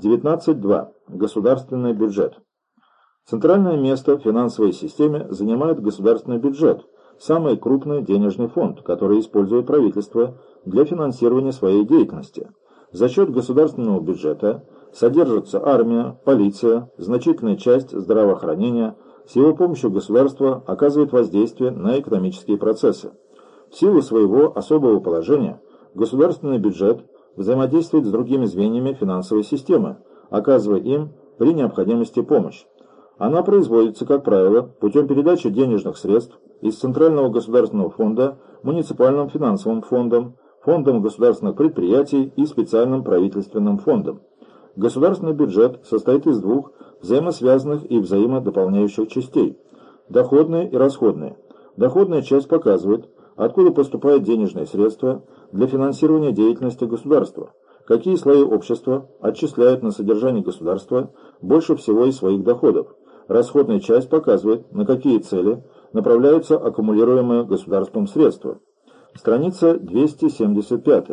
19.2. Государственный бюджет. Центральное место в финансовой системе занимает государственный бюджет, самый крупный денежный фонд, который использует правительство для финансирования своей деятельности. За счет государственного бюджета содержится армия, полиция, значительная часть здравоохранения. С его помощью государство оказывает воздействие на экономические процессы. В силу своего особого положения государственный бюджет взаимодействует с другими звеньями финансовой системы, оказывая им при необходимости помощь. Она производится, как правило, путем передачи денежных средств из Центрального государственного фонда муниципальным финансовым фондом, фондом государственных предприятий и специальным правительственным фондом. Государственный бюджет состоит из двух взаимосвязанных и взаимодополняющих частей – доходные и расходные. Доходная часть показывает, откуда поступают денежные средства для финансирования деятельности государства, какие слои общества отчисляют на содержание государства больше всего из своих доходов. Расходная часть показывает, на какие цели направляются аккумулируемые государством средства. Страница 275.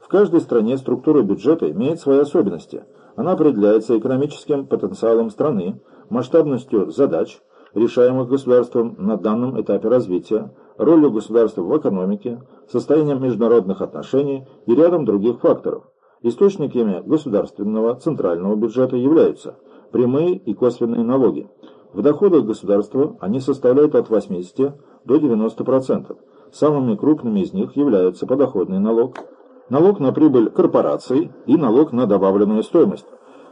В каждой стране структура бюджета имеет свои особенности. Она определяется экономическим потенциалом страны, масштабностью задач, решаемых государством на данном этапе развития, ролью государства в экономике, состоянием международных отношений и рядом других факторов. Источниками государственного центрального бюджета являются прямые и косвенные налоги. В доходах государства они составляют от 80 до 90%. Самыми крупными из них являются подоходный налог, налог на прибыль корпораций и налог на добавленную стоимость.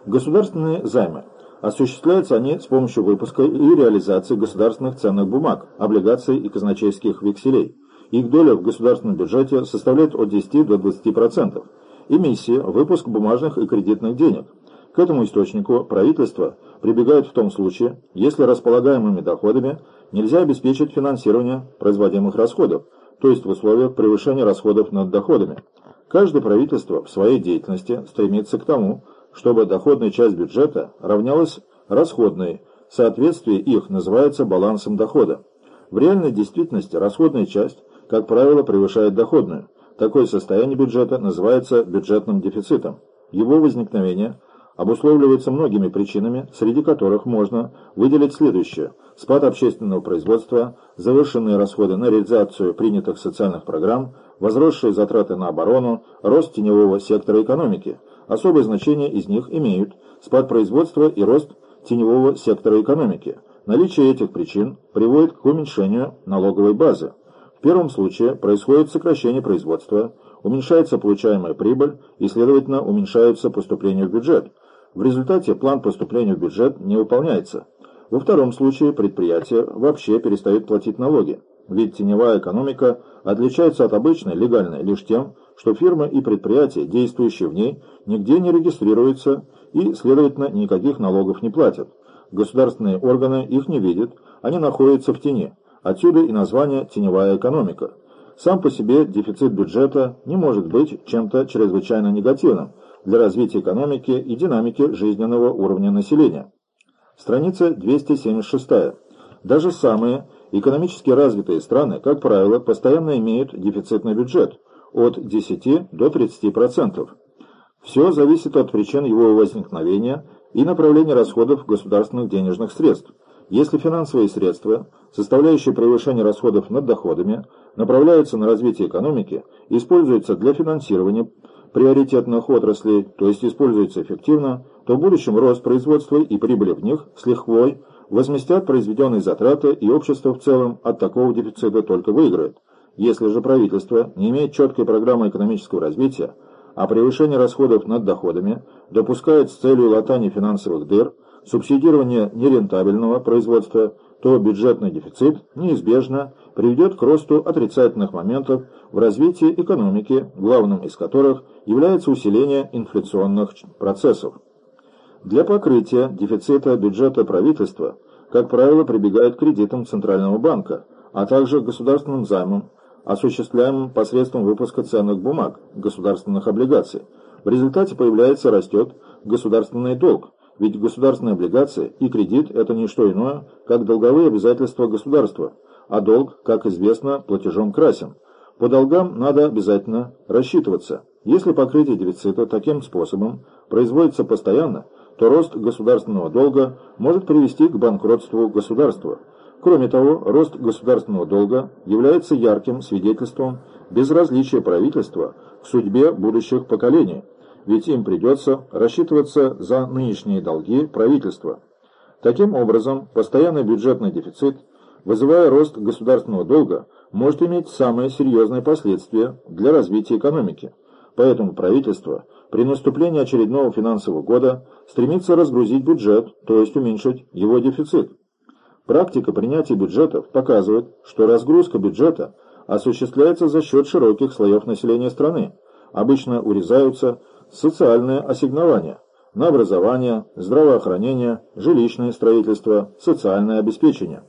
Государственные займы – Осуществляются они с помощью выпуска и реализации государственных ценных бумаг, облигаций и казначейских векселей. Их доля в государственном бюджете составляет от 10 до 20%. Эмиссии, выпуск бумажных и кредитных денег. К этому источнику правительство прибегает в том случае, если располагаемыми доходами нельзя обеспечить финансирование производимых расходов, то есть в условиях превышения расходов над доходами. Каждое правительство в своей деятельности стремится к тому, чтобы доходная часть бюджета равнялась расходной, соответствие их называется балансом дохода. В реальной действительности расходная часть, как правило, превышает доходную. Такое состояние бюджета называется бюджетным дефицитом. Его возникновение обусловливается многими причинами, среди которых можно выделить следующее. Спад общественного производства, завышенные расходы на реализацию принятых социальных программ, возросшие затраты на оборону, рост теневого сектора экономики – Особое значение из них имеют спад производства и рост теневого сектора экономики. Наличие этих причин приводит к уменьшению налоговой базы. В первом случае происходит сокращение производства, уменьшается получаемая прибыль и, следовательно, уменьшаются поступления в бюджет. В результате план поступления в бюджет не выполняется. Во втором случае предприятие вообще перестает платить налоги, ведь теневая экономика отличается от обычной, легальной, лишь тем, что фирмы и предприятия, действующие в ней, нигде не регистрируются и, следовательно, никаких налогов не платят. Государственные органы их не видят, они находятся в тени. Отсюда и название «теневая экономика». Сам по себе дефицит бюджета не может быть чем-то чрезвычайно негативным для развития экономики и динамики жизненного уровня населения. Страница 276. Даже самые экономически развитые страны, как правило, постоянно имеют дефицитный бюджет – от 10 до 30%. Все зависит от причин его возникновения и направления расходов государственных денежных средств. Если финансовые средства, составляющие превышение расходов над доходами, направляются на развитие экономики, используются для финансирования приоритетных отраслей, то есть используются эффективно, то в будущем рост производства и прибыли в них с лихвой возместят произведенные затраты и общество в целом от такого дефицита только выиграет. Если же правительство не имеет четкой программы экономического развития, а превышение расходов над доходами допускает с целью латания финансовых дыр, субсидирования нерентабельного производства, то бюджетный дефицит неизбежно приведет к росту отрицательных моментов в развитии экономики, главным из которых является усиление инфляционных процессов. Для покрытия дефицита бюджета правительства, как правило, прибегает к кредитам Центрального банка, а также государственным займам, осуществляемым посредством выпуска ценных бумаг, государственных облигаций. В результате появляется растет государственный долг, ведь государственные облигации и кредит – это не что иное, как долговые обязательства государства, а долг, как известно, платежом красен. По долгам надо обязательно рассчитываться – Если покрытие дефицита таким способом производится постоянно, то рост государственного долга может привести к банкротству государства. Кроме того, рост государственного долга является ярким свидетельством безразличия правительства к судьбе будущих поколений, ведь им придется рассчитываться за нынешние долги правительства. Таким образом, постоянный бюджетный дефицит, вызывая рост государственного долга, может иметь самые серьезные последствия для развития экономики. Поэтому правительство при наступлении очередного финансового года стремится разгрузить бюджет, то есть уменьшить его дефицит. Практика принятия бюджетов показывает, что разгрузка бюджета осуществляется за счет широких слоев населения страны. Обычно урезаются социальные ассигнования на образование, здравоохранение, жилищное строительство, социальное обеспечение.